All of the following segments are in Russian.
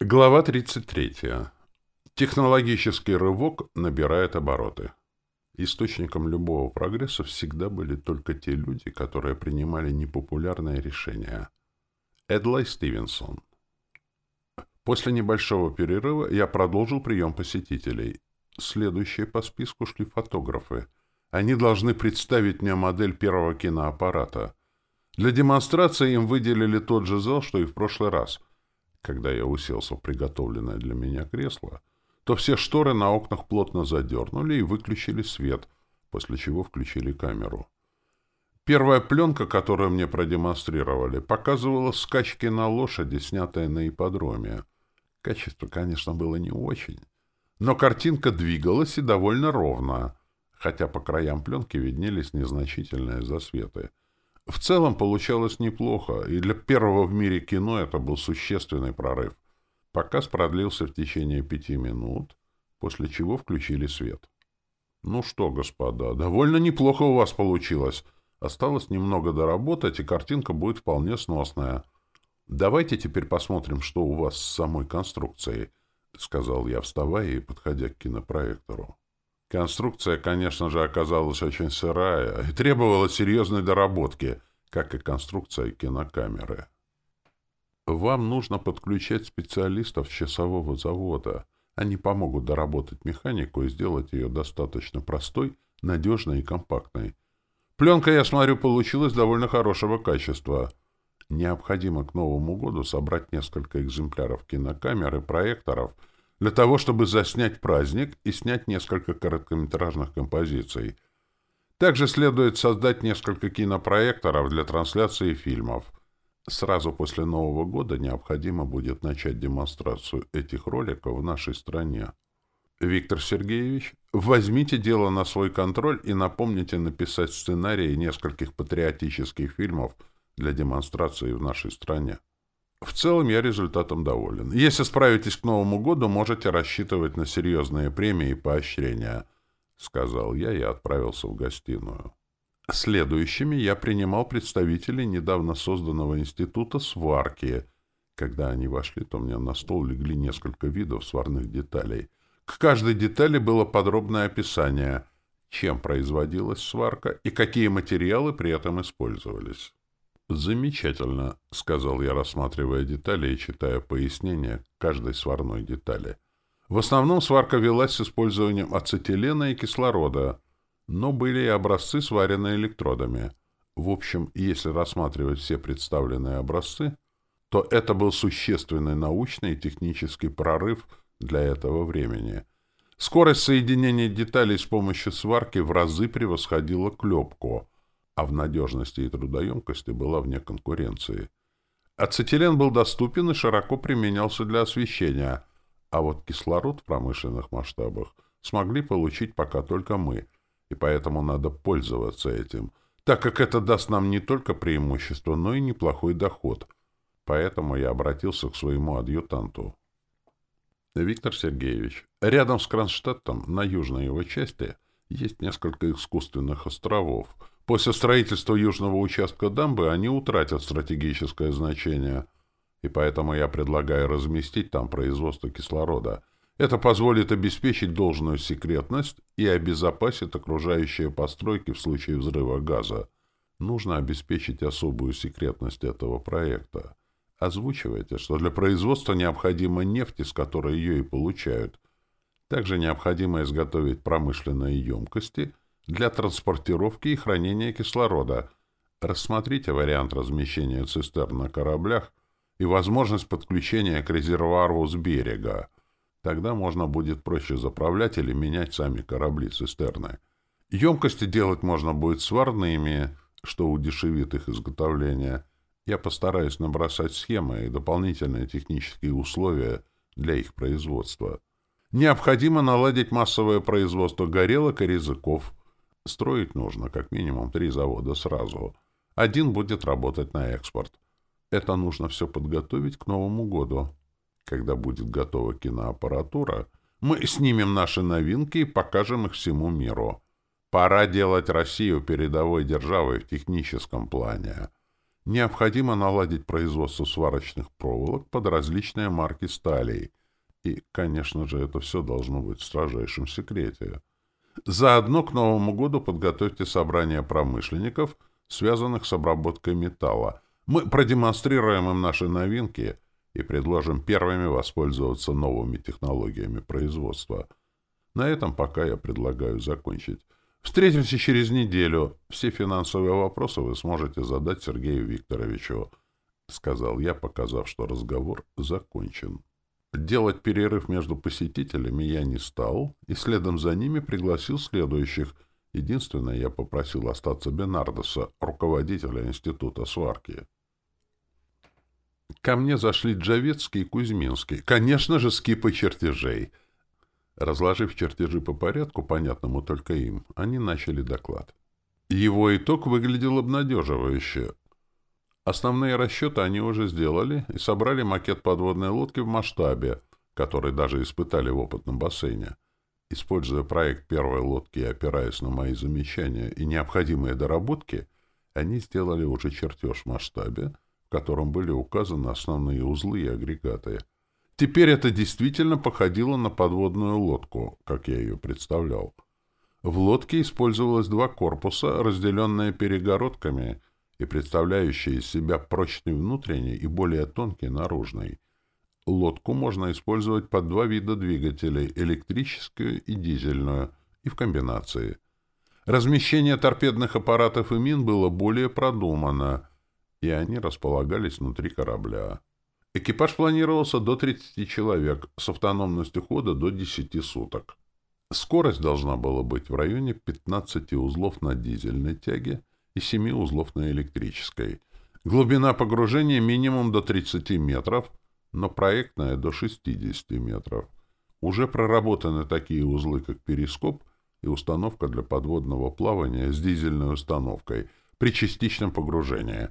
Глава 33. Технологический рывок набирает обороты. Источником любого прогресса всегда были только те люди, которые принимали непопулярные решения. Эдлай Стивенсон. После небольшого перерыва я продолжил прием посетителей. Следующие по списку шли фотографы. Они должны представить мне модель первого киноаппарата. Для демонстрации им выделили тот же зал, что и в прошлый раз – когда я уселся в приготовленное для меня кресло, то все шторы на окнах плотно задернули и выключили свет, после чего включили камеру. Первая пленка, которую мне продемонстрировали, показывала скачки на лошади, снятые на ипподроме. Качество, конечно, было не очень. Но картинка двигалась и довольно ровно, хотя по краям пленки виднелись незначительные засветы — в целом получалось неплохо, и для первого в мире кино это был существенный прорыв. Показ продлился в течение пяти минут, после чего включили свет. «Ну что, господа, довольно неплохо у вас получилось. Осталось немного доработать, и картинка будет вполне сносная. Давайте теперь посмотрим, что у вас с самой конструкцией», — сказал я, вставая и подходя к кинопроектору. Конструкция, конечно же, оказалась очень сырая и требовала серьезной доработки, как и конструкция кинокамеры. Вам нужно подключать специалистов часового завода. Они помогут доработать механику и сделать ее достаточно простой, надежной и компактной. Пленка, я смотрю, получилась довольно хорошего качества. Необходимо к Новому году собрать несколько экземпляров кинокамер и проекторов – для того, чтобы заснять праздник и снять несколько короткометражных композиций. Также следует создать несколько кинопроекторов для трансляции фильмов. Сразу после Нового года необходимо будет начать демонстрацию этих роликов в нашей стране. Виктор Сергеевич, возьмите дело на свой контроль и напомните написать сценарии нескольких патриотических фильмов для демонстрации в нашей стране. В целом я результатом доволен. Если справитесь к Новому году, можете рассчитывать на серьезные премии и поощрения, — сказал я и отправился в гостиную. Следующими я принимал представителей недавно созданного института сварки. Когда они вошли, то мне на стол легли несколько видов сварных деталей. К каждой детали было подробное описание, чем производилась сварка и какие материалы при этом использовались. «Замечательно», — сказал я, рассматривая детали и читая пояснения каждой сварной детали. В основном сварка велась с использованием ацетилена и кислорода, но были и образцы, сваренные электродами. В общем, если рассматривать все представленные образцы, то это был существенный научный и технический прорыв для этого времени. Скорость соединения деталей с помощью сварки в разы превосходила клепку — а в надежности и трудоемкости была вне конкуренции. Ацетилен был доступен и широко применялся для освещения, а вот кислород в промышленных масштабах смогли получить пока только мы, и поэтому надо пользоваться этим, так как это даст нам не только преимущество, но и неплохой доход. Поэтому я обратился к своему адъютанту. Виктор Сергеевич, рядом с Кронштадтом, на южной его части, есть несколько искусственных островов — После строительства южного участка дамбы они утратят стратегическое значение, и поэтому я предлагаю разместить там производство кислорода. Это позволит обеспечить должную секретность и обезопасит окружающие постройки в случае взрыва газа. Нужно обеспечить особую секретность этого проекта. Озвучивайте, что для производства необходима нефть, из которой ее и получают. Также необходимо изготовить промышленные емкости – для транспортировки и хранения кислорода. Рассмотрите вариант размещения цистерн на кораблях и возможность подключения к резервуару с берега. Тогда можно будет проще заправлять или менять сами корабли цистерны. Емкости делать можно будет сварными, что удешевит их изготовление. Я постараюсь набросать схемы и дополнительные технические условия для их производства. Необходимо наладить массовое производство горелок и резаков. – Строить нужно как минимум три завода сразу. Один будет работать на экспорт. Это нужно все подготовить к Новому году. Когда будет готова киноаппаратура, мы снимем наши новинки и покажем их всему миру. Пора делать Россию передовой державой в техническом плане. Необходимо наладить производство сварочных проволок под различные марки сталей. И, конечно же, это все должно быть в строжайшем секрете. Заодно к Новому году подготовьте собрание промышленников, связанных с обработкой металла. Мы продемонстрируем им наши новинки и предложим первыми воспользоваться новыми технологиями производства. На этом пока я предлагаю закончить. Встретимся через неделю. Все финансовые вопросы вы сможете задать Сергею Викторовичу, — сказал я, показав, что разговор закончен. Делать перерыв между посетителями я не стал, и следом за ними пригласил следующих. Единственное, я попросил остаться Бенардоса, руководителя института сварки. Ко мне зашли Джавецкий и Кузьминский. Конечно же, скипы чертежей. Разложив чертежи по порядку, понятному только им, они начали доклад. Его итог выглядел обнадеживающе. Основные расчеты они уже сделали и собрали макет подводной лодки в масштабе, который даже испытали в опытном бассейне. Используя проект первой лодки и опираясь на мои замечания и необходимые доработки, они сделали уже чертеж в масштабе, в котором были указаны основные узлы и агрегаты. Теперь это действительно походило на подводную лодку, как я ее представлял. В лодке использовалось два корпуса, разделенные перегородками — и представляющие из себя прочный внутренний и более тонкий наружный. Лодку можно использовать под два вида двигателей – электрическую и дизельную, и в комбинации. Размещение торпедных аппаратов и мин было более продумано, и они располагались внутри корабля. Экипаж планировался до 30 человек, с автономностью хода до 10 суток. Скорость должна была быть в районе 15 узлов на дизельной тяге и семи узлов на электрической. Глубина погружения минимум до 30 метров, но проектная до 60 метров. Уже проработаны такие узлы, как перископ и установка для подводного плавания с дизельной установкой при частичном погружении.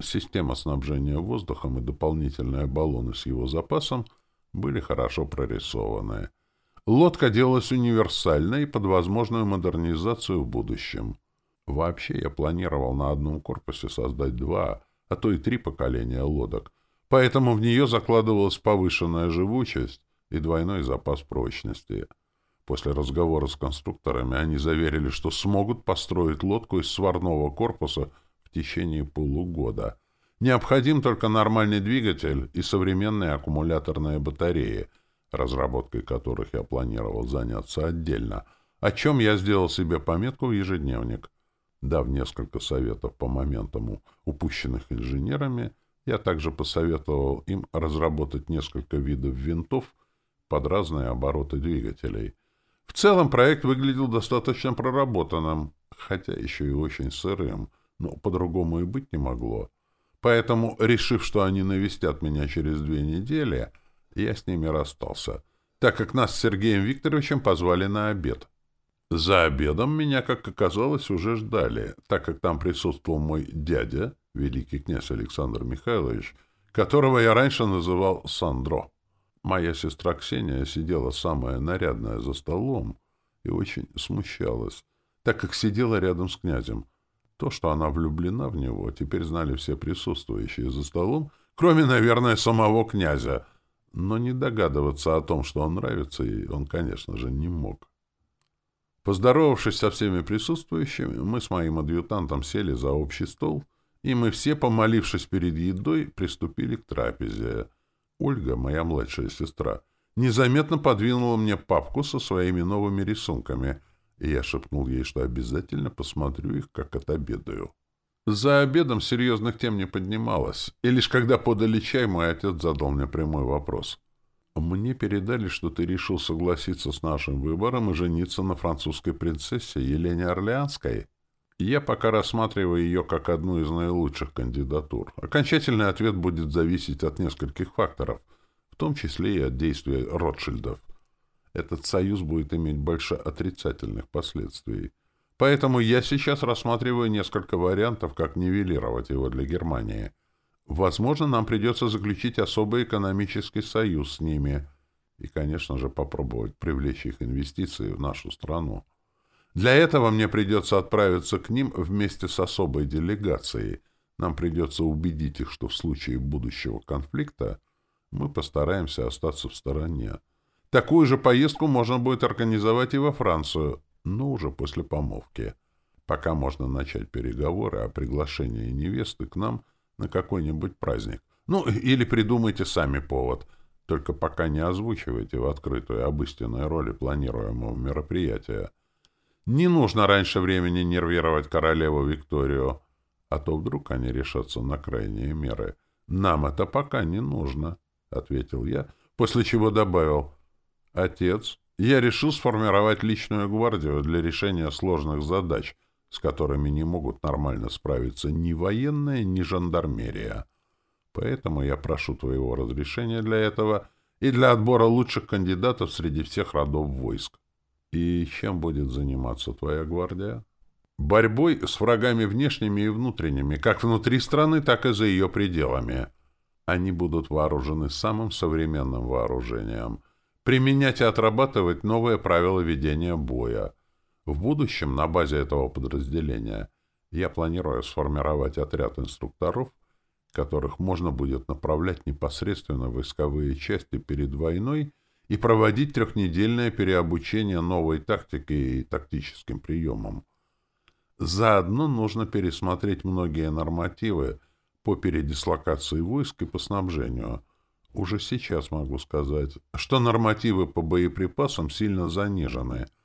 Система снабжения воздухом и дополнительные баллоны с его запасом были хорошо прорисованы. Лодка делалась универсальной под возможную модернизацию в будущем. Вообще я планировал на одном корпусе создать два, а то и три поколения лодок, поэтому в нее закладывалась повышенная живучесть и двойной запас прочности. После разговора с конструкторами они заверили, что смогут построить лодку из сварного корпуса в течение полугода. Необходим только нормальный двигатель и современные аккумуляторные батареи, разработкой которых я планировал заняться отдельно, о чем я сделал себе пометку в ежедневник дав несколько советов по моментам, упущенных инженерами, я также посоветовал им разработать несколько видов винтов под разные обороты двигателей. В целом проект выглядел достаточно проработанным, хотя еще и очень сырым, но по-другому и быть не могло. Поэтому, решив, что они навестят меня через две недели, я с ними расстался, так как нас с Сергеем Викторовичем позвали на обед. За обедом меня, как оказалось, уже ждали, так как там присутствовал мой дядя, великий князь Александр Михайлович, которого я раньше называл Сандро. Моя сестра Ксения сидела самая нарядная за столом и очень смущалась, так как сидела рядом с князем. То, что она влюблена в него, теперь знали все присутствующие за столом, кроме, наверное, самого князя. Но не догадываться о том, что он нравится ей, он, конечно же, не мог. Поздоровавшись со всеми присутствующими, мы с моим адъютантом сели за общий стол, и мы все, помолившись перед едой, приступили к трапезе. Ольга, моя младшая сестра, незаметно подвинула мне папку со своими новыми рисунками, и я шепнул ей, что обязательно посмотрю их, как отобедаю. За обедом серьезных тем не поднималось, и лишь когда подали чай, мой отец задал мне прямой вопрос — мне передали, что ты решил согласиться с нашим выбором и жениться на французской принцессе Елене Орлеанской. Я пока рассматриваю ее как одну из наилучших кандидатур. Окончательный ответ будет зависеть от нескольких факторов, в том числе и от действия Ротшильдов. Этот союз будет иметь больше отрицательных последствий. Поэтому я сейчас рассматриваю несколько вариантов, как нивелировать его для Германии – Возможно, нам придется заключить особый экономический союз с ними и, конечно же, попробовать привлечь их инвестиции в нашу страну. Для этого мне придется отправиться к ним вместе с особой делегацией. Нам придется убедить их, что в случае будущего конфликта мы постараемся остаться в стороне. Такую же поездку можно будет организовать и во Францию, но уже после помолвки. Пока можно начать переговоры о приглашении невесты к нам – на какой-нибудь праздник. Ну, или придумайте сами повод. Только пока не озвучивайте в открытую об истинной роли планируемого мероприятия. Не нужно раньше времени нервировать королеву Викторию, а то вдруг они решатся на крайние меры. Нам это пока не нужно, — ответил я, после чего добавил. Отец, я решил сформировать личную гвардию для решения сложных задач, с которыми не могут нормально справиться ни военные, ни жандармерия. Поэтому я прошу твоего разрешения для этого и для отбора лучших кандидатов среди всех родов войск. И чем будет заниматься твоя гвардия? Борьбой с врагами внешними и внутренними, как внутри страны, так и за ее пределами. Они будут вооружены самым современным вооружением, применять и отрабатывать новые правила ведения боя — в будущем на базе этого подразделения я планирую сформировать отряд инструкторов, которых можно будет направлять непосредственно в войсковые части перед войной и проводить трехнедельное переобучение новой тактике и тактическим приемам. Заодно нужно пересмотреть многие нормативы по передислокации войск и по снабжению. Уже сейчас могу сказать, что нормативы по боеприпасам сильно занижены –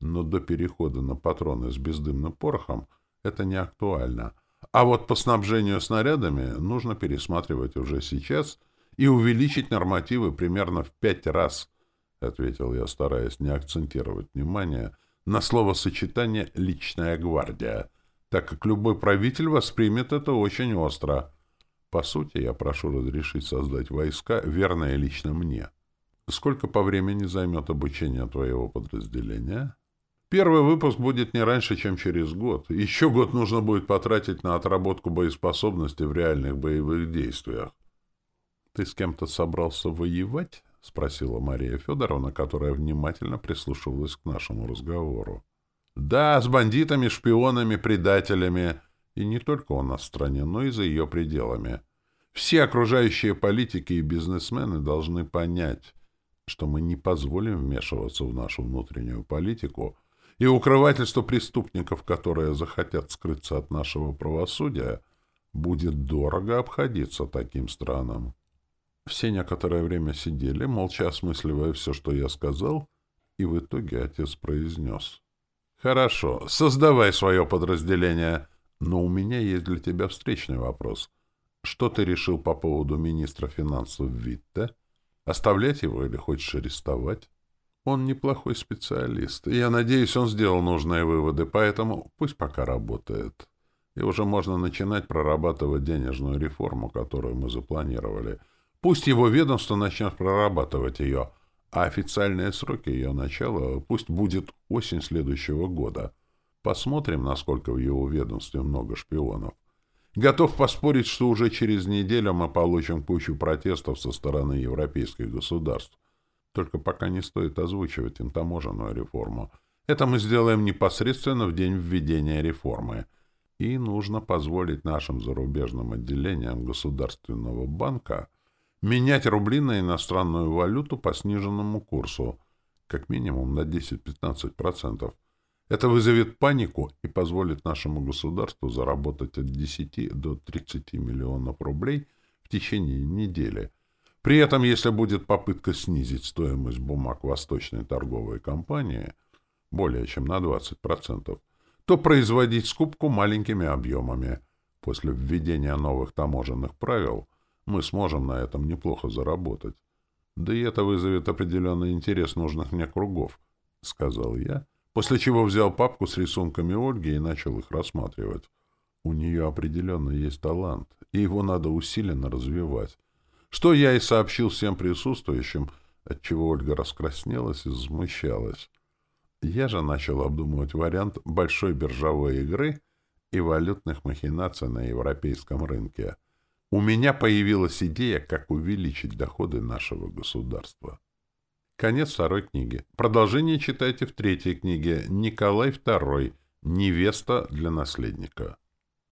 но до перехода на патроны с бездымным порохом это не актуально. А вот по снабжению снарядами нужно пересматривать уже сейчас и увеличить нормативы примерно в пять раз, ответил я, стараясь не акцентировать внимание на словосочетание «личная гвардия», так как любой правитель воспримет это очень остро. По сути, я прошу разрешить создать войска, верные лично мне. Сколько по времени займет обучение твоего подразделения? Первый выпуск будет не раньше, чем через год. Еще год нужно будет потратить на отработку боеспособности в реальных боевых действиях. — Ты с кем-то собрался воевать? — спросила Мария Федоровна, которая внимательно прислушивалась к нашему разговору. — Да, с бандитами, шпионами, предателями. И не только у нас в стране, но и за ее пределами. Все окружающие политики и бизнесмены должны понять, что мы не позволим вмешиваться в нашу внутреннюю политику — и укрывательство преступников, которые захотят скрыться от нашего правосудия, будет дорого обходиться таким странам. Все некоторое время сидели, молча осмысливая все, что я сказал, и в итоге отец произнес. «Хорошо, создавай свое подразделение, но у меня есть для тебя встречный вопрос. Что ты решил по поводу министра финансов Витте? Оставлять его или хочешь арестовать?» Он неплохой специалист. И я надеюсь, он сделал нужные выводы, поэтому пусть пока работает. И уже можно начинать прорабатывать денежную реформу, которую мы запланировали. Пусть его ведомство начнет прорабатывать ее, а официальные сроки ее начала пусть будет осень следующего года. Посмотрим, насколько в его ведомстве много шпионов. Готов поспорить, что уже через неделю мы получим кучу протестов со стороны европейских государств. Только пока не стоит озвучивать им таможенную реформу. Это мы сделаем непосредственно в день введения реформы. И нужно позволить нашим зарубежным отделениям Государственного банка менять рубли на иностранную валюту по сниженному курсу, как минимум на 10-15%. Это вызовет панику и позволит нашему государству заработать от 10 до 30 миллионов рублей в течение недели, при этом, если будет попытка снизить стоимость бумаг Восточной торговой компании более чем на 20%, то производить скупку маленькими объемами. После введения новых таможенных правил мы сможем на этом неплохо заработать. Да и это вызовет определенный интерес нужных мне кругов, — сказал я, после чего взял папку с рисунками Ольги и начал их рассматривать. У нее определенно есть талант, и его надо усиленно развивать что я и сообщил всем присутствующим, отчего Ольга раскраснелась и взмущалась. Я же начал обдумывать вариант большой биржевой игры и валютных махинаций на европейском рынке. У меня появилась идея, как увеличить доходы нашего государства. Конец второй книги. Продолжение читайте в третьей книге «Николай II. Невеста для наследника».